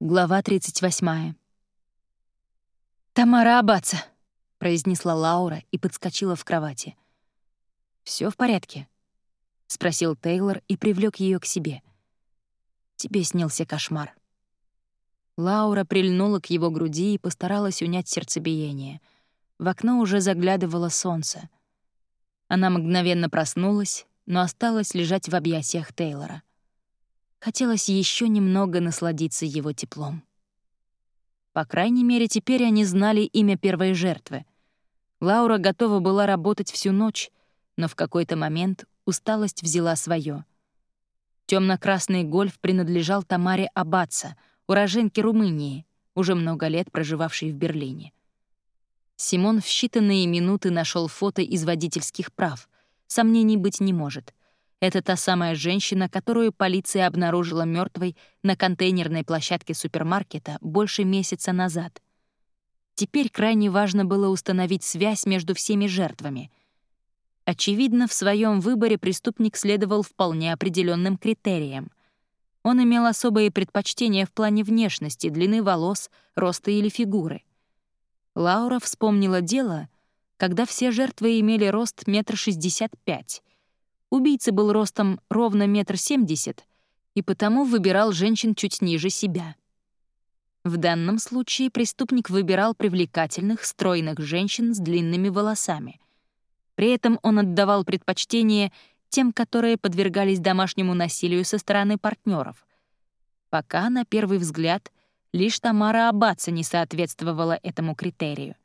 Глава 38. «Тамара Абаца», — произнесла Лаура и подскочила в кровати. Все в порядке?» — спросил Тейлор и привлек ее к себе. «Тебе снился кошмар». Лаура прильнула к его груди и постаралась унять сердцебиение. В окно уже заглядывало солнце. Она мгновенно проснулась, но осталась лежать в объятиях Тейлора. Хотелось еще немного насладиться его теплом. По крайней мере, теперь они знали имя первой жертвы. Лаура готова была работать всю ночь, но в какой-то момент усталость взяла свое. Темно-красный гольф принадлежал Тамаре Абаца, уроженке Румынии, уже много лет проживавшей в Берлине. Симон в считанные минуты нашел фото из водительских прав. Сомнений быть не может. Это та самая женщина, которую полиция обнаружила мертвой на контейнерной площадке супермаркета больше месяца назад. Теперь крайне важно было установить связь между всеми жертвами. Очевидно, в своем выборе преступник следовал вполне определенным критериям. Он имел особые предпочтения в плане внешности, длины волос, роста или фигуры. Лаура вспомнила дело, когда все жертвы имели рост метр шестьдесят пять — Убийца был ростом ровно метр семьдесят и потому выбирал женщин чуть ниже себя. В данном случае преступник выбирал привлекательных, стройных женщин с длинными волосами. При этом он отдавал предпочтение тем, которые подвергались домашнему насилию со стороны партнеров. Пока, на первый взгляд, лишь Тамара Абаца не соответствовала этому критерию.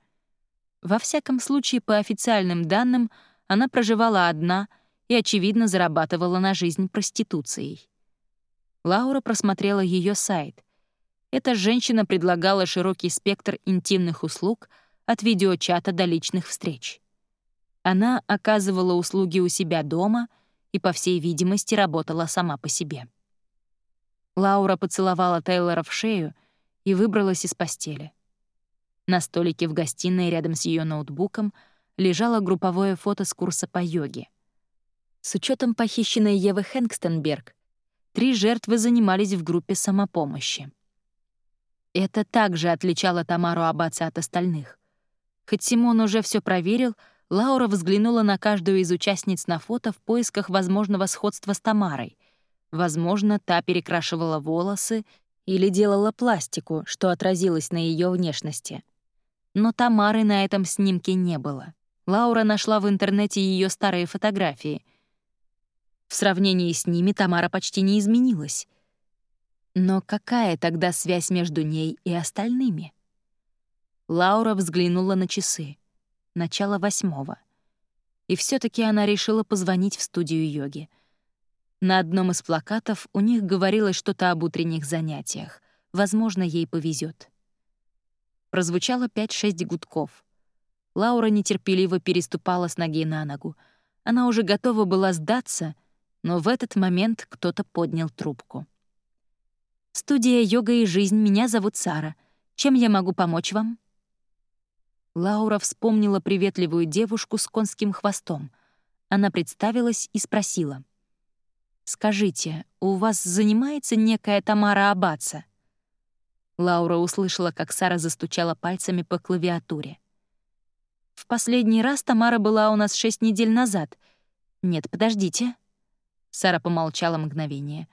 Во всяком случае, по официальным данным, она проживала одна — и, очевидно, зарабатывала на жизнь проституцией. Лаура просмотрела ее сайт. Эта женщина предлагала широкий спектр интимных услуг от видеочата до личных встреч. Она оказывала услуги у себя дома и, по всей видимости, работала сама по себе. Лаура поцеловала Тейлора в шею и выбралась из постели. На столике в гостиной рядом с ее ноутбуком лежало групповое фото с курса по йоге — с учетом похищенной Евы Хэнкстенберг, три жертвы занимались в группе самопомощи. Это также отличало Тамару Абаца от остальных. Хоть Симон уже все проверил, Лаура взглянула на каждую из участниц на фото в поисках возможного сходства с Тамарой. Возможно, та перекрашивала волосы или делала пластику, что отразилось на ее внешности. Но Тамары на этом снимке не было. Лаура нашла в интернете ее старые фотографии — в сравнении с ними Тамара почти не изменилась. Но какая тогда связь между ней и остальными? Лаура взглянула на часы. Начало восьмого. И все таки она решила позвонить в студию йоги. На одном из плакатов у них говорилось что-то об утренних занятиях. Возможно, ей повезет. Прозвучало пять-шесть гудков. Лаура нетерпеливо переступала с ноги на ногу. Она уже готова была сдаться — но в этот момент кто-то поднял трубку. «Студия «Йога и жизнь», меня зовут Сара. Чем я могу помочь вам?» Лаура вспомнила приветливую девушку с конским хвостом. Она представилась и спросила. «Скажите, у вас занимается некая Тамара Абаца?» Лаура услышала, как Сара застучала пальцами по клавиатуре. «В последний раз Тамара была у нас шесть недель назад. Нет, подождите. Сара помолчала мгновение.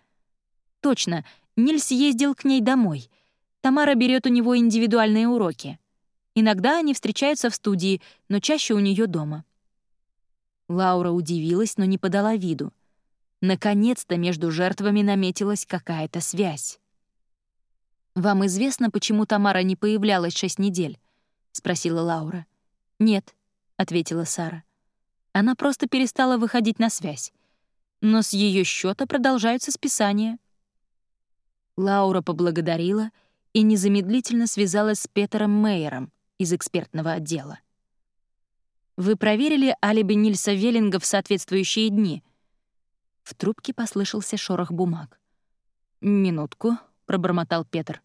«Точно, Нильс ездил к ней домой. Тамара берет у него индивидуальные уроки. Иногда они встречаются в студии, но чаще у нее дома». Лаура удивилась, но не подала виду. Наконец-то между жертвами наметилась какая-то связь. «Вам известно, почему Тамара не появлялась шесть недель?» — спросила Лаура. «Нет», — ответила Сара. «Она просто перестала выходить на связь но с ее счета продолжаются списания. Лаура поблагодарила и незамедлительно связалась с Петером Мейером из экспертного отдела. «Вы проверили алиби Нильса Веллинга в соответствующие дни?» В трубке послышался шорох бумаг. «Минутку», — пробормотал Петр.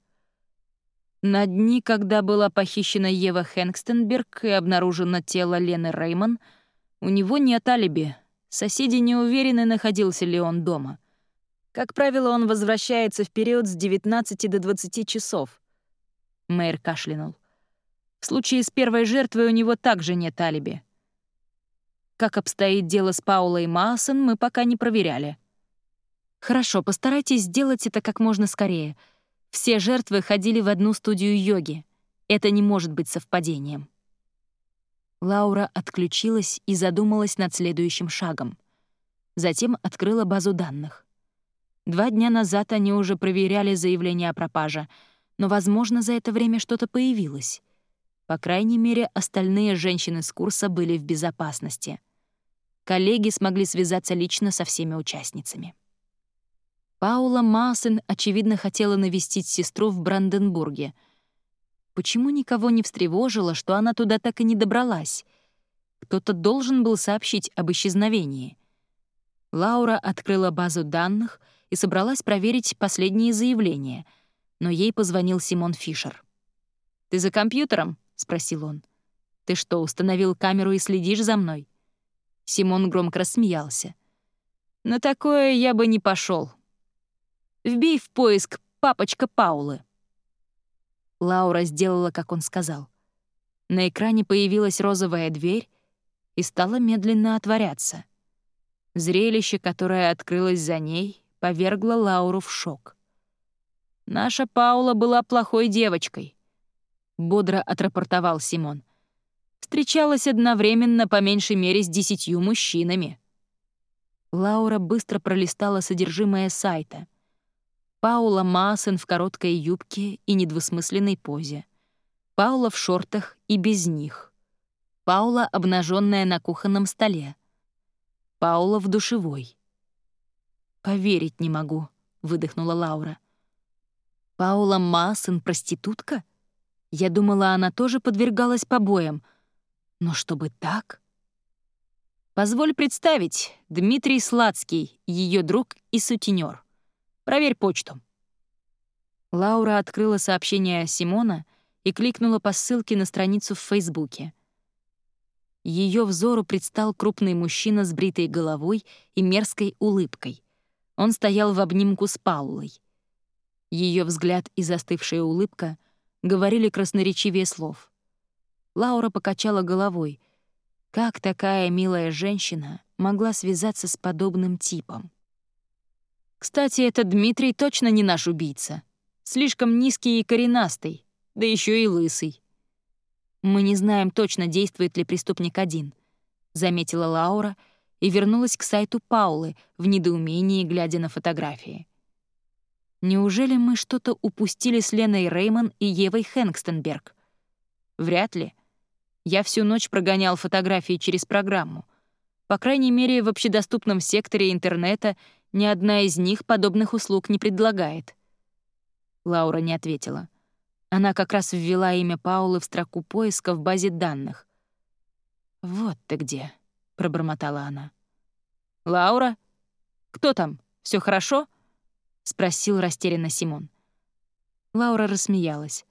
На дни, когда была похищена Ева Хэнкстенберг и обнаружено тело Лены Реймон, у него нет алиби, Соседи не уверены, находился ли он дома. Как правило, он возвращается в период с 19 до 20 часов. Мэйр кашлянул. В случае с первой жертвой у него также нет алиби. Как обстоит дело с Паулой Маасон, мы пока не проверяли. Хорошо, постарайтесь сделать это как можно скорее. Все жертвы ходили в одну студию йоги. Это не может быть совпадением. Лаура отключилась и задумалась над следующим шагом. Затем открыла базу данных. Два дня назад они уже проверяли заявление о пропаже, но, возможно, за это время что-то появилось. По крайней мере, остальные женщины с курса были в безопасности. Коллеги смогли связаться лично со всеми участницами. Паула Массен, очевидно, хотела навестить сестру в Бранденбурге. Почему никого не встревожило, что она туда так и не добралась? Кто-то должен был сообщить об исчезновении. Лаура открыла базу данных и собралась проверить последние заявления, но ей позвонил Симон Фишер. «Ты за компьютером?» — спросил он. «Ты что, установил камеру и следишь за мной?» Симон громко рассмеялся. «На такое я бы не пошел. Вбей в поиск «папочка Паулы». Лаура сделала, как он сказал. На экране появилась розовая дверь и стала медленно отворяться. Зрелище, которое открылось за ней, повергло Лауру в шок. «Наша Паула была плохой девочкой», — бодро отрапортовал Симон. «Встречалась одновременно по меньшей мере с десятью мужчинами». Лаура быстро пролистала содержимое сайта. Паула Маасен в короткой юбке и недвусмысленной позе. Паула в шортах и без них. Паула, обнаженная на кухонном столе. Паула в душевой. «Поверить не могу», — выдохнула Лаура. «Паула Маасен — проститутка?» Я думала, она тоже подвергалась побоям. Но чтобы так... Позволь представить, Дмитрий Сладский, ее друг и сутенер. Проверь почту. Лаура открыла сообщение Симона и кликнула по ссылке на страницу в Фейсбуке. Ее взору предстал крупный мужчина с бритой головой и мерзкой улыбкой. Он стоял в обнимку с Паулой. Ее взгляд и застывшая улыбка говорили красноречивее слов. Лаура покачала головой. Как такая милая женщина могла связаться с подобным типом? Кстати, этот Дмитрий точно не наш убийца. Слишком низкий и коренастый, да еще и лысый. Мы не знаем точно, действует ли преступник один, заметила Лаура и вернулась к сайту Паулы в недоумении, глядя на фотографии. Неужели мы что-то упустили с Леной Реймон и Евой Хэнкстенберг? Вряд ли. Я всю ночь прогонял фотографии через программу. По крайней мере, в общедоступном секторе интернета ни одна из них подобных услуг не предлагает. Лаура не ответила. Она как раз ввела имя Паулы в строку поиска в базе данных. «Вот ты где», — пробормотала она. «Лаура? Кто там? Все хорошо?» — спросил растерянно Симон. Лаура рассмеялась.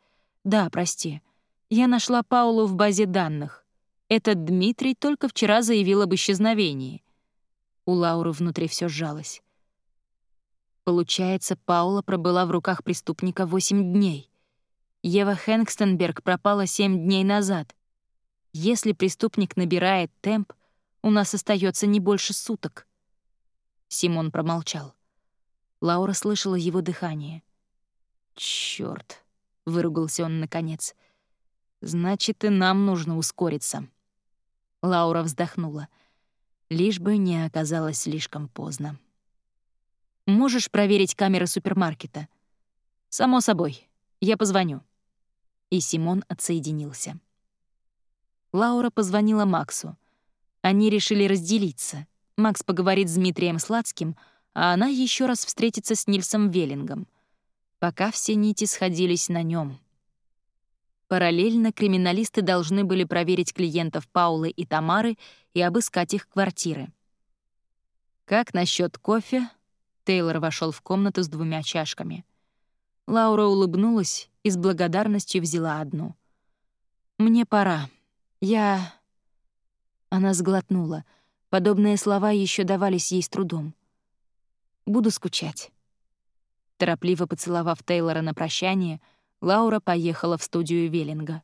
«Да, прости. Я нашла Паулу в базе данных. Этот Дмитрий только вчера заявил об исчезновении». У Лауры внутри все сжалось. Получается, Паула пробыла в руках преступника восемь дней. Ева Хэнкстенберг пропала семь дней назад. Если преступник набирает темп, у нас остается не больше суток. Симон промолчал. Лаура слышала его дыхание. «Чёрт!» — выругался он наконец. «Значит, и нам нужно ускориться». Лаура вздохнула. Лишь бы не оказалось слишком поздно. «Можешь проверить камеры супермаркета?» «Само собой. Я позвоню». И Симон отсоединился. Лаура позвонила Максу. Они решили разделиться. Макс поговорит с Дмитрием Сладским — а она еще раз встретится с Нильсом Веллингом. Пока все нити сходились на нем. Параллельно криминалисты должны были проверить клиентов Паулы и Тамары и обыскать их квартиры. «Как насчет кофе?» Тейлор вошел в комнату с двумя чашками. Лаура улыбнулась и с благодарностью взяла одну. «Мне пора. Я...» Она сглотнула. Подобные слова еще давались ей с трудом. Буду скучать». Торопливо поцеловав Тейлора на прощание, Лаура поехала в студию Веллинга.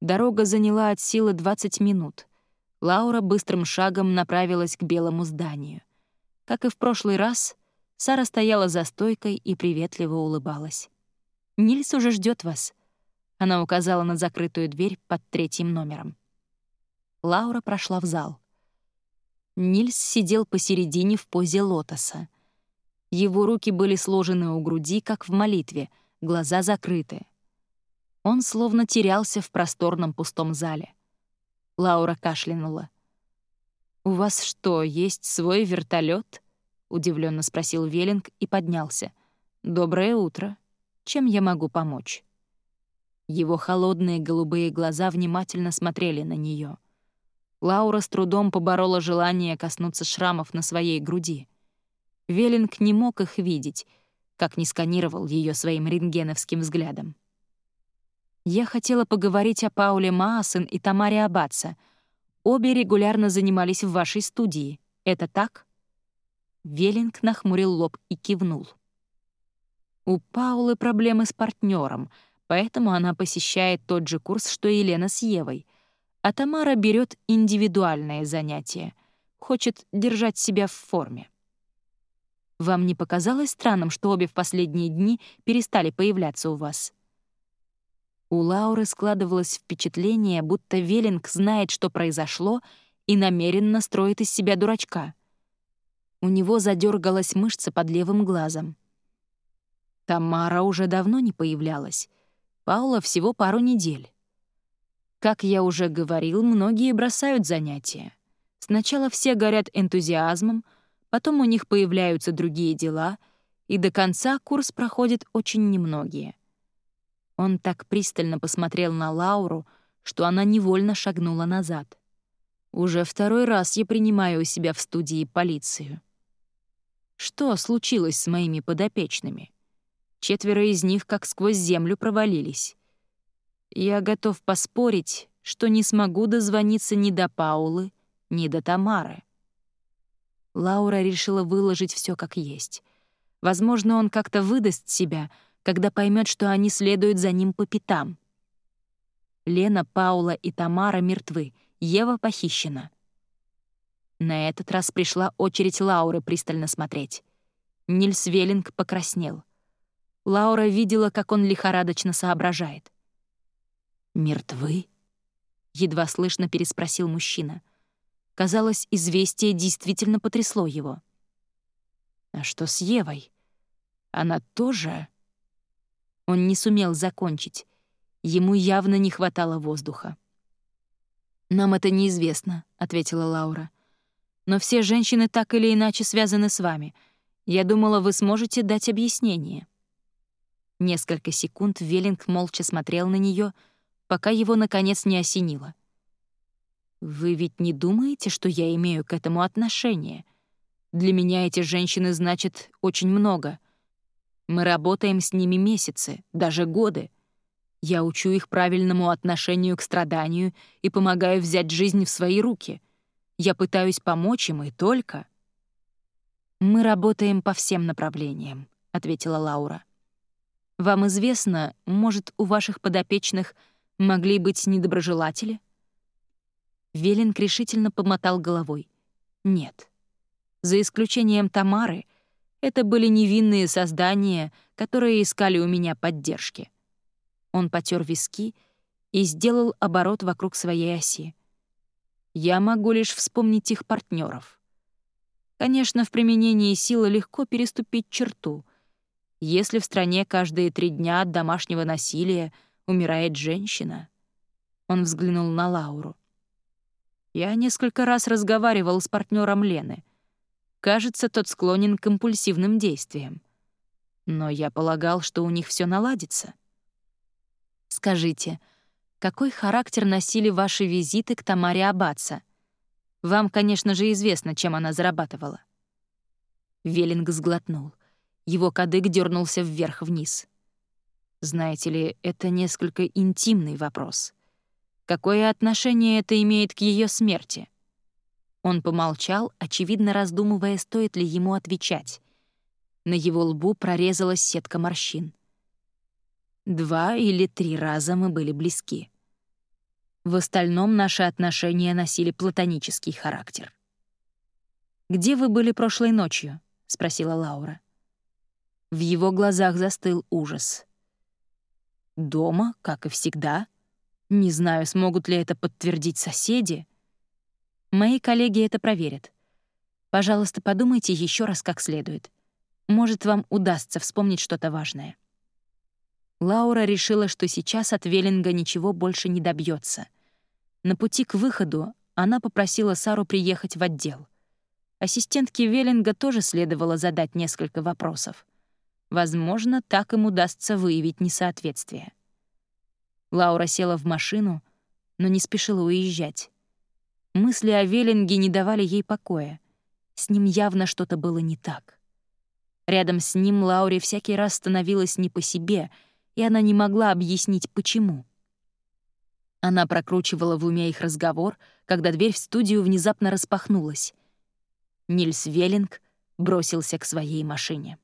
Дорога заняла от силы 20 минут. Лаура быстрым шагом направилась к белому зданию. Как и в прошлый раз, Сара стояла за стойкой и приветливо улыбалась. «Нильс уже ждет вас», — она указала на закрытую дверь под третьим номером. Лаура прошла в зал. Нильс сидел посередине в позе лотоса. Его руки были сложены у груди, как в молитве, глаза закрыты. Он словно терялся в просторном пустом зале. Лаура кашлянула. «У вас что, есть свой вертолет? удивленно спросил Веллинг и поднялся. «Доброе утро. Чем я могу помочь?» Его холодные голубые глаза внимательно смотрели на нее. Лаура с трудом поборола желание коснуться шрамов на своей груди. Веллинг не мог их видеть, как не сканировал ее своим рентгеновским взглядом. «Я хотела поговорить о Пауле Маасен и Тамаре Аббатса. Обе регулярно занимались в вашей студии. Это так?» Веллинг нахмурил лоб и кивнул. У Паулы проблемы с партнером, поэтому она посещает тот же курс, что и Елена с Евой — а Тамара берет индивидуальное занятие, хочет держать себя в форме. Вам не показалось странным, что обе в последние дни перестали появляться у вас? У Лауры складывалось впечатление, будто Веллинг знает, что произошло, и намеренно строит из себя дурачка. У него задергалась мышца под левым глазом. Тамара уже давно не появлялась. Паула всего пару недель. Как я уже говорил, многие бросают занятия. Сначала все горят энтузиазмом, потом у них появляются другие дела, и до конца курс проходит очень немногие. Он так пристально посмотрел на Лауру, что она невольно шагнула назад. Уже второй раз я принимаю у себя в студии полицию. Что случилось с моими подопечными? Четверо из них как сквозь землю провалились. Я готов поспорить, что не смогу дозвониться ни до Паулы, ни до Тамары. Лаура решила выложить все как есть. Возможно, он как-то выдаст себя, когда поймет, что они следуют за ним по пятам. Лена, Паула и Тамара мертвы, Ева похищена. На этот раз пришла очередь Лауры пристально смотреть. Нильс Веллинг покраснел. Лаура видела, как он лихорадочно соображает. «Мертвы?» — едва слышно переспросил мужчина. Казалось, известие действительно потрясло его. «А что с Евой? Она тоже...» Он не сумел закончить. Ему явно не хватало воздуха. «Нам это неизвестно», — ответила Лаура. «Но все женщины так или иначе связаны с вами. Я думала, вы сможете дать объяснение». Несколько секунд Веллинг молча смотрел на нее, пока его, наконец, не осенило. «Вы ведь не думаете, что я имею к этому отношение? Для меня эти женщины значат очень много. Мы работаем с ними месяцы, даже годы. Я учу их правильному отношению к страданию и помогаю взять жизнь в свои руки. Я пытаюсь помочь им и только...» «Мы работаем по всем направлениям», — ответила Лаура. «Вам известно, может, у ваших подопечных — Могли быть недоброжелатели? Велин решительно помотал головой. Нет. За исключением Тамары, это были невинные создания, которые искали у меня поддержки. Он потер виски и сделал оборот вокруг своей оси. Я могу лишь вспомнить их партнеров. Конечно, в применении силы легко переступить черту. Если в стране каждые три дня от домашнего насилия — умирает женщина. Он взглянул на Лауру. Я несколько раз разговаривал с партнером Лены. Кажется, тот склонен к импульсивным действиям. Но я полагал, что у них все наладится. Скажите, какой характер носили ваши визиты к Тамаре Аббатса? Вам, конечно же, известно, чем она зарабатывала. Веллинг сглотнул. Его кадык дернулся вверх-вниз. Знаете ли, это несколько интимный вопрос. Какое отношение это имеет к ее смерти? Он помолчал, очевидно раздумывая, стоит ли ему отвечать, На его лбу прорезалась сетка морщин. Два или три раза мы были близки. В остальном наши отношения носили платонический характер. «Где вы были прошлой ночью?» — спросила Лаура. В его глазах застыл ужас. «Дома, как и всегда. Не знаю, смогут ли это подтвердить соседи. Мои коллеги это проверят. Пожалуйста, подумайте еще раз как следует. Может, вам удастся вспомнить что-то важное». Лаура решила, что сейчас от Веллинга ничего больше не добьется. На пути к выходу она попросила Сару приехать в отдел. Ассистентке Веллинга тоже следовало задать несколько вопросов. Возможно, так им удастся выявить несоответствие. Лаура села в машину, но не спешила уезжать. Мысли о Веллинге не давали ей покоя. С ним явно что-то было не так. Рядом с ним Лауре всякий раз становилось не по себе — и она не могла объяснить, почему. Она прокручивала в уме их разговор, когда дверь в студию внезапно распахнулась. Нильс Веллинг бросился к своей машине.